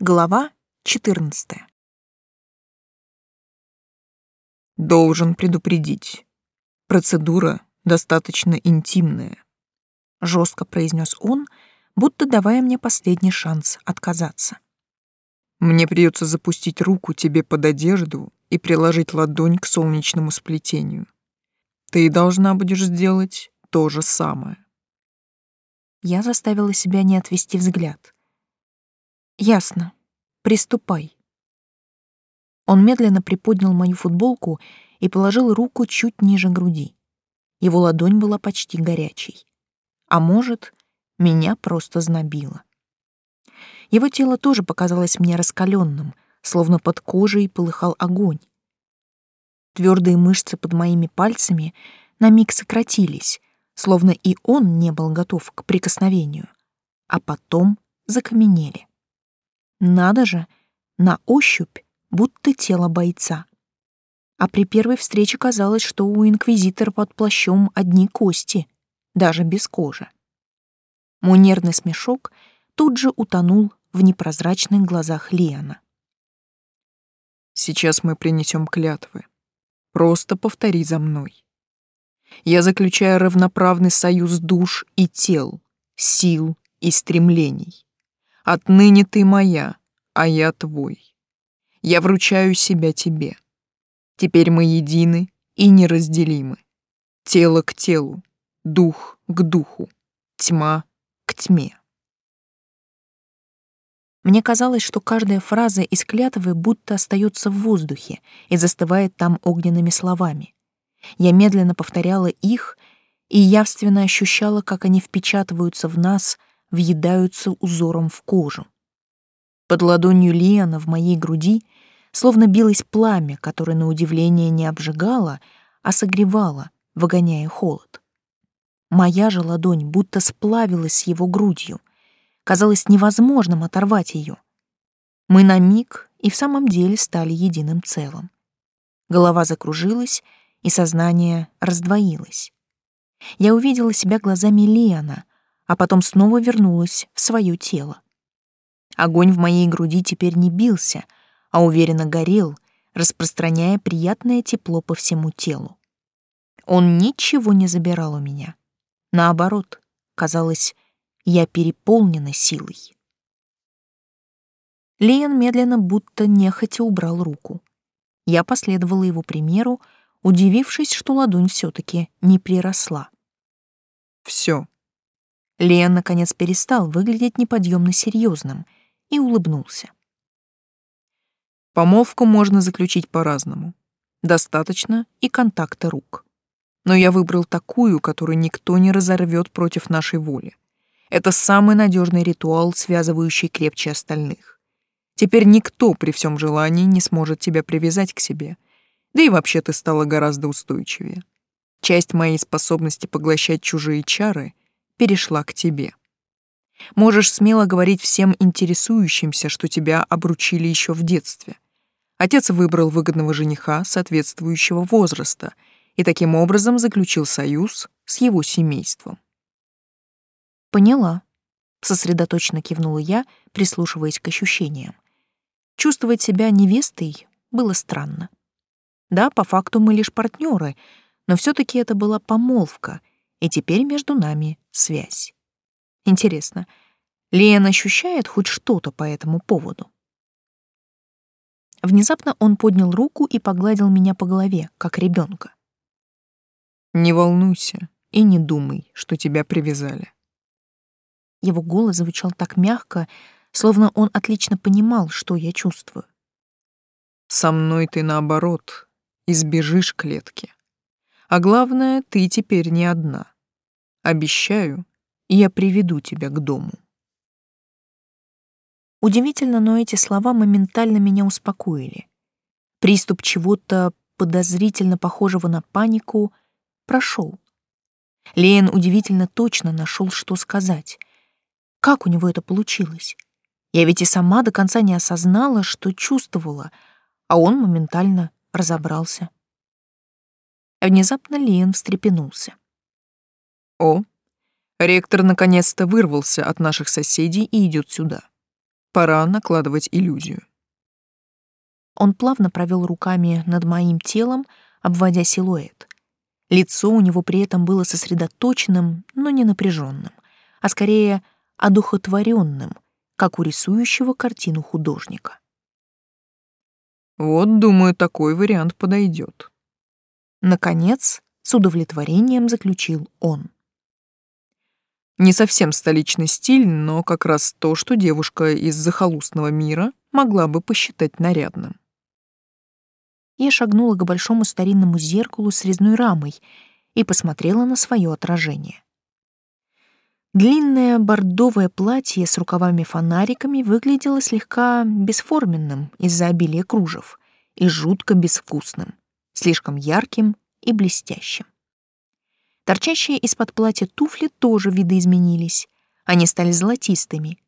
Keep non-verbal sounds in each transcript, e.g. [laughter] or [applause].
Глава 14. Должен предупредить. Процедура достаточно интимная, жестко произнес он, будто давая мне последний шанс отказаться. Мне придется запустить руку тебе под одежду и приложить ладонь к солнечному сплетению. Ты должна будешь сделать то же самое. Я заставила себя не отвести взгляд. Ясно. Приступай. Он медленно приподнял мою футболку и положил руку чуть ниже груди. Его ладонь была почти горячей. А может, меня просто знобило. Его тело тоже показалось мне раскаленным, словно под кожей полыхал огонь. Твердые мышцы под моими пальцами на миг сократились, словно и он не был готов к прикосновению, а потом закаменели. Надо же, на ощупь, будто тело бойца. А при первой встрече казалось, что у инквизитора под плащом одни кости, даже без кожи. Мой нервный смешок тут же утонул в непрозрачных глазах Лиана. «Сейчас мы принесем клятвы. Просто повтори за мной. Я заключаю равноправный союз душ и тел, сил и стремлений. Отныне ты моя, а я твой. Я вручаю себя тебе. Теперь мы едины и неразделимы. Тело к телу, дух к духу, тьма к тьме. Мне казалось, что каждая фраза из клятвы будто остается в воздухе и застывает там огненными словами. Я медленно повторяла их и явственно ощущала, как они впечатываются в нас — въедаются узором в кожу. Под ладонью Лиана в моей груди словно билось пламя, которое на удивление не обжигало, а согревало, выгоняя холод. Моя же ладонь будто сплавилась с его грудью. Казалось невозможным оторвать ее. Мы на миг и в самом деле стали единым целым. Голова закружилась, и сознание раздвоилось. Я увидела себя глазами Лиана, а потом снова вернулась в свое тело. Огонь в моей груди теперь не бился, а уверенно горел, распространяя приятное тепло по всему телу. Он ничего не забирал у меня. Наоборот, казалось, я переполнена силой. Лиан медленно, будто нехотя убрал руку. Я последовала его примеру, удивившись, что ладонь все таки не приросла. Все, Леон наконец перестал выглядеть неподъемно серьезным и улыбнулся. Помолвку можно заключить по-разному. Достаточно и контакта рук. Но я выбрал такую, которую никто не разорвет против нашей воли. Это самый надежный ритуал, связывающий крепче остальных. Теперь никто при всем желании не сможет тебя привязать к себе. Да и вообще ты стала гораздо устойчивее. Часть моей способности поглощать чужие чары — перешла к тебе. Можешь смело говорить всем интересующимся, что тебя обручили еще в детстве. Отец выбрал выгодного жениха соответствующего возраста и таким образом заключил союз с его семейством. Поняла. Сосредоточенно кивнула я, прислушиваясь к ощущениям. Чувствовать себя невестой было странно. Да, по факту мы лишь партнеры, но все таки это была помолвка — и теперь между нами связь. Интересно, Лен ощущает хоть что-то по этому поводу? Внезапно он поднял руку и погладил меня по голове, как ребенка. «Не волнуйся и не думай, что тебя привязали». Его голос звучал так мягко, словно он отлично понимал, что я чувствую. «Со мной ты, наоборот, избежишь клетки. А главное, ты теперь не одна. Обещаю, я приведу тебя к дому. Удивительно, но эти слова моментально меня успокоили. Приступ чего-то подозрительно похожего на панику прошел. Леон удивительно точно нашел, что сказать. Как у него это получилось? Я ведь и сама до конца не осознала, что чувствовала, а он моментально разобрался. Внезапно Леон встрепенулся. О, ректор наконец-то вырвался от наших соседей и идет сюда. Пора накладывать иллюзию. Он плавно провел руками над моим телом, обводя силуэт. Лицо у него при этом было сосредоточенным, но не напряженным, а скорее одухотворенным, как у рисующего картину художника. Вот, думаю, такой вариант подойдет. Наконец, с удовлетворением заключил он. Не совсем столичный стиль, но как раз то, что девушка из захолустного мира могла бы посчитать нарядным. Я шагнула к большому старинному зеркалу с резной рамой и посмотрела на свое отражение. Длинное бордовое платье с рукавами-фонариками выглядело слегка бесформенным из-за обилия кружев и жутко безвкусным, слишком ярким и блестящим. Торчащие из-под платья туфли тоже видоизменились. Они стали золотистыми,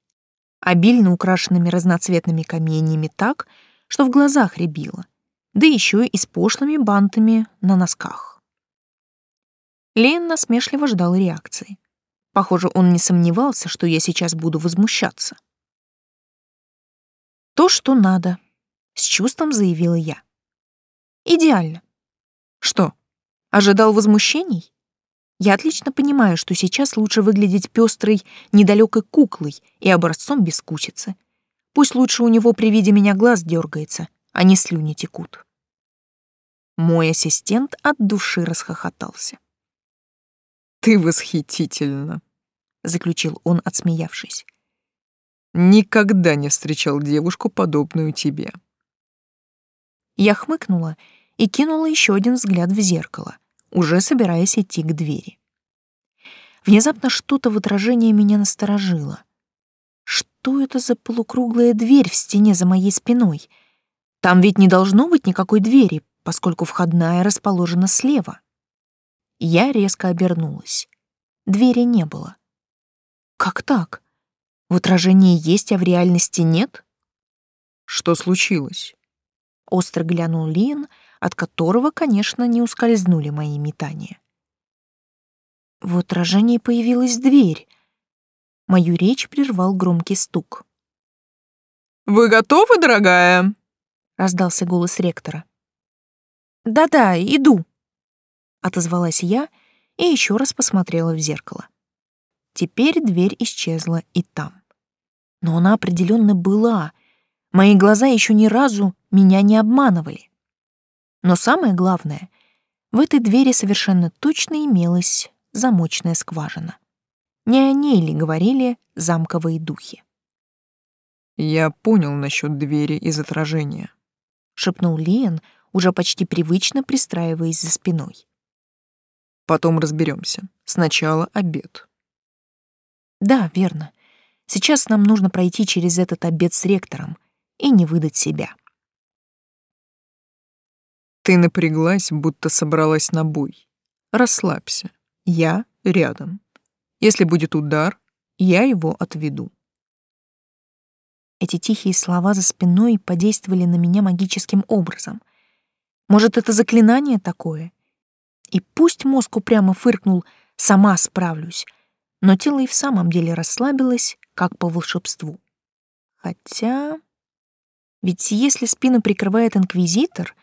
обильно украшенными разноцветными каменьями так, что в глазах рябило, да еще и с пошлыми бантами на носках. Лен насмешливо ждал реакции. Похоже, он не сомневался, что я сейчас буду возмущаться. «То, что надо», — с чувством заявила я. «Идеально». «Что, ожидал возмущений?» Я отлично понимаю, что сейчас лучше выглядеть пестрой, недалекой куклой и образцом бескусицы. Пусть лучше у него при виде меня глаз дергается, а не слюни текут. Мой ассистент от души расхохотался. «Ты восхитительна», заключил он, отсмеявшись. Никогда не встречал девушку, подобную тебе. Я хмыкнула и кинула еще один взгляд в зеркало, уже собираясь идти к двери. Внезапно что-то в отражении меня насторожило. Что это за полукруглая дверь в стене за моей спиной? Там ведь не должно быть никакой двери, поскольку входная расположена слева. Я резко обернулась. Двери не было. Как так? В отражении есть, а в реальности нет? Что случилось? Остро глянул Лин, от которого, конечно, не ускользнули мои метания. В отражении появилась дверь. Мою речь прервал громкий стук. «Вы готовы, дорогая?» — раздался голос ректора. «Да-да, иду», — отозвалась я и еще раз посмотрела в зеркало. Теперь дверь исчезла и там. Но она определенно была. Мои глаза еще ни разу меня не обманывали. Но самое главное, в этой двери совершенно точно имелась замочная скважина. Не о ней ли говорили замковые духи? «Я понял насчет двери из отражения», — шепнул Лиен, уже почти привычно пристраиваясь за спиной. «Потом разберемся. Сначала обед». Да, верно. Сейчас нам нужно пройти через этот обед с ректором и не выдать себя. Ты напряглась, будто собралась на бой. Расслабься. Я рядом. Если будет удар, я его отведу. Эти тихие слова за спиной подействовали на меня магическим образом. Может, это заклинание такое? И пусть мозг упрямо фыркнул «сама справлюсь», но тело и в самом деле расслабилось, как по волшебству. Хотя... Ведь если спину прикрывает инквизитор,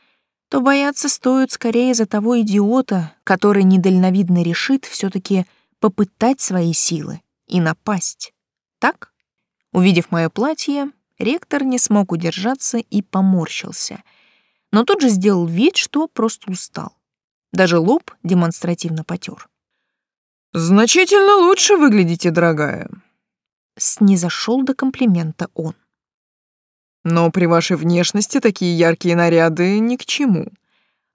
то бояться стоит скорее за того идиота, который недальновидно решит все таки попытать свои силы и напасть. Так? Увидев мое платье, ректор не смог удержаться и поморщился, но тут же сделал вид, что просто устал. Даже лоб демонстративно потер. «Значительно лучше выглядите, дорогая», — снизошел до комплимента он. «Но при вашей внешности такие яркие наряды ни к чему.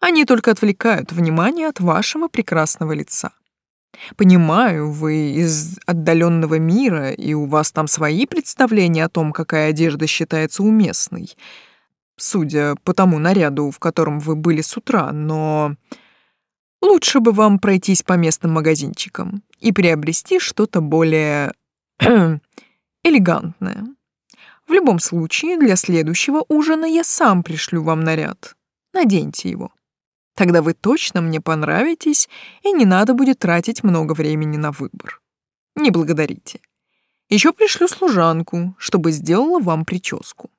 Они только отвлекают внимание от вашего прекрасного лица. Понимаю, вы из отдаленного мира, и у вас там свои представления о том, какая одежда считается уместной, судя по тому наряду, в котором вы были с утра, но Лучше бы вам пройтись по местным магазинчикам и приобрести что-то более [clears throat] элегантное. В любом случае, для следующего ужина я сам пришлю вам наряд. Наденьте его. Тогда вы точно мне понравитесь, и не надо будет тратить много времени на выбор. Не благодарите. Еще пришлю служанку, чтобы сделала вам прическу.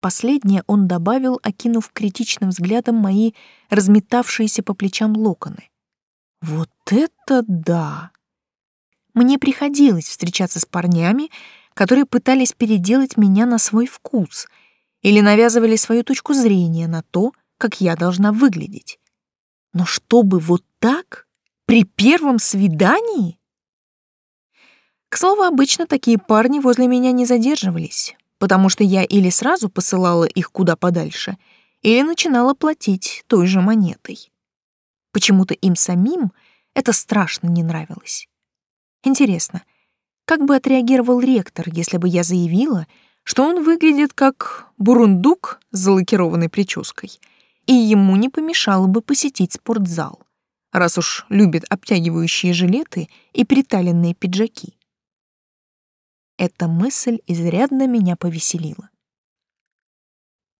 Последнее он добавил, окинув критичным взглядом мои разметавшиеся по плечам локоны. Вот это да! Мне приходилось встречаться с парнями, которые пытались переделать меня на свой вкус или навязывали свою точку зрения на то, как я должна выглядеть. Но чтобы вот так, при первом свидании? К слову, обычно такие парни возле меня не задерживались, потому что я или сразу посылала их куда подальше, или начинала платить той же монетой. Почему-то им самим это страшно не нравилось. Интересно, как бы отреагировал ректор, если бы я заявила, что он выглядит как бурундук с залакированной прической, и ему не помешало бы посетить спортзал, раз уж любит обтягивающие жилеты и приталенные пиджаки. Эта мысль изрядно меня повеселила.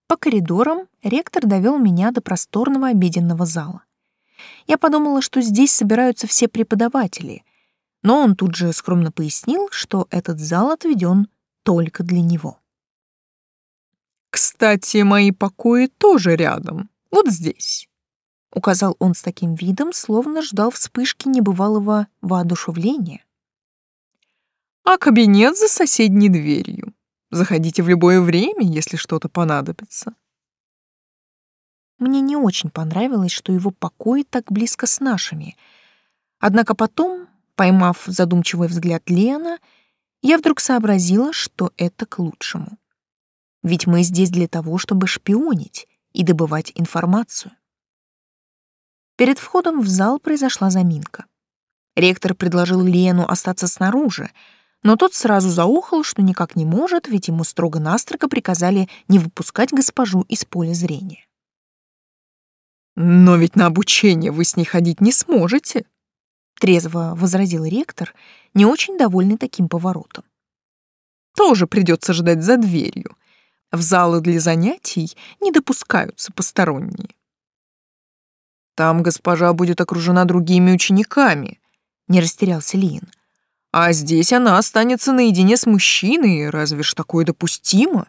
По коридорам ректор довел меня до просторного обеденного зала. Я подумала, что здесь собираются все преподаватели, но он тут же скромно пояснил, что этот зал отведен только для него. «Кстати, мои покои тоже рядом, вот здесь», — указал он с таким видом, словно ждал вспышки небывалого воодушевления а кабинет за соседней дверью. Заходите в любое время, если что-то понадобится. Мне не очень понравилось, что его покой так близко с нашими. Однако потом, поймав задумчивый взгляд Лена, я вдруг сообразила, что это к лучшему. Ведь мы здесь для того, чтобы шпионить и добывать информацию. Перед входом в зал произошла заминка. Ректор предложил Лену остаться снаружи, но тот сразу заухал, что никак не может, ведь ему строго-настрого приказали не выпускать госпожу из поля зрения. «Но ведь на обучение вы с ней ходить не сможете», — трезво возразил ректор, не очень довольный таким поворотом. «Тоже придется ждать за дверью. В залы для занятий не допускаются посторонние». «Там госпожа будет окружена другими учениками», — не растерялся Лиин. А здесь она останется наедине с мужчиной, разве ж такое допустимо?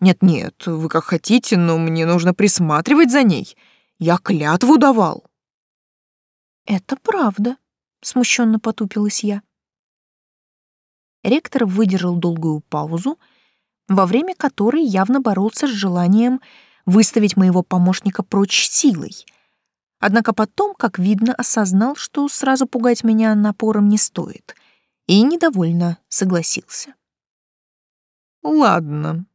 Нет-нет, вы как хотите, но мне нужно присматривать за ней. Я клятву давал. Это правда, смущенно потупилась я. Ректор выдержал долгую паузу, во время которой явно боролся с желанием выставить моего помощника прочь силой. Однако потом, как видно, осознал, что сразу пугать меня напором не стоит — и недовольно согласился. «Ладно,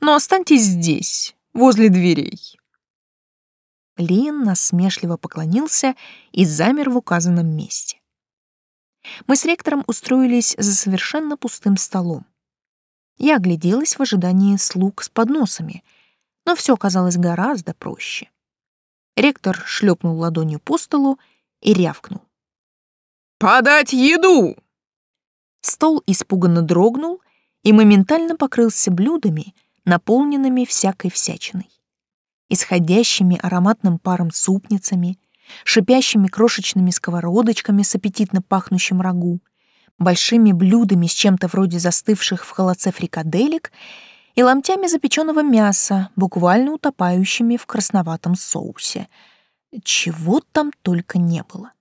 но останьтесь здесь, возле дверей». Лин насмешливо поклонился и замер в указанном месте. Мы с ректором устроились за совершенно пустым столом. Я огляделась в ожидании слуг с подносами, но все оказалось гораздо проще. Ректор шлепнул ладонью по столу и рявкнул. «Подать еду!» Стол испуганно дрогнул и моментально покрылся блюдами, наполненными всякой всячиной. Исходящими ароматным паром супницами, шипящими крошечными сковородочками с аппетитно пахнущим рагу, большими блюдами с чем-то вроде застывших в холодце фрикаделек и ломтями запеченного мяса, буквально утопающими в красноватом соусе. Чего там только не было.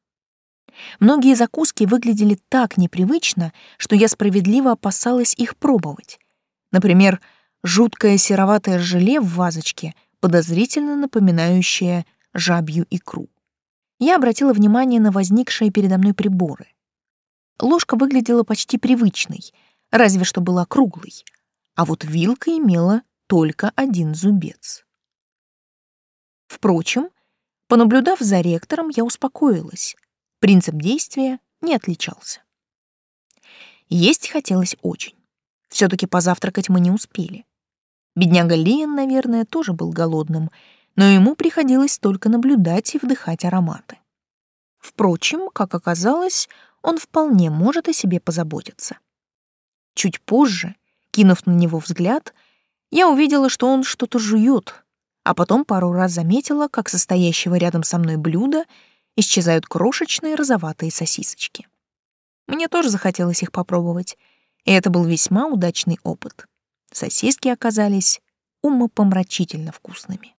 Многие закуски выглядели так непривычно, что я справедливо опасалась их пробовать. Например, жуткое сероватое желе в вазочке, подозрительно напоминающее жабью икру. Я обратила внимание на возникшие передо мной приборы. Ложка выглядела почти привычной, разве что была круглой, а вот вилка имела только один зубец. Впрочем, понаблюдав за ректором, я успокоилась. Принцип действия не отличался. Есть хотелось очень. все таки позавтракать мы не успели. Бедняга Лиен, наверное, тоже был голодным, но ему приходилось только наблюдать и вдыхать ароматы. Впрочем, как оказалось, он вполне может о себе позаботиться. Чуть позже, кинув на него взгляд, я увидела, что он что-то жует, а потом пару раз заметила, как состоящего рядом со мной блюдо исчезают крошечные розоватые сосисочки. Мне тоже захотелось их попробовать, и это был весьма удачный опыт. Сосиски оказались умопомрачительно вкусными.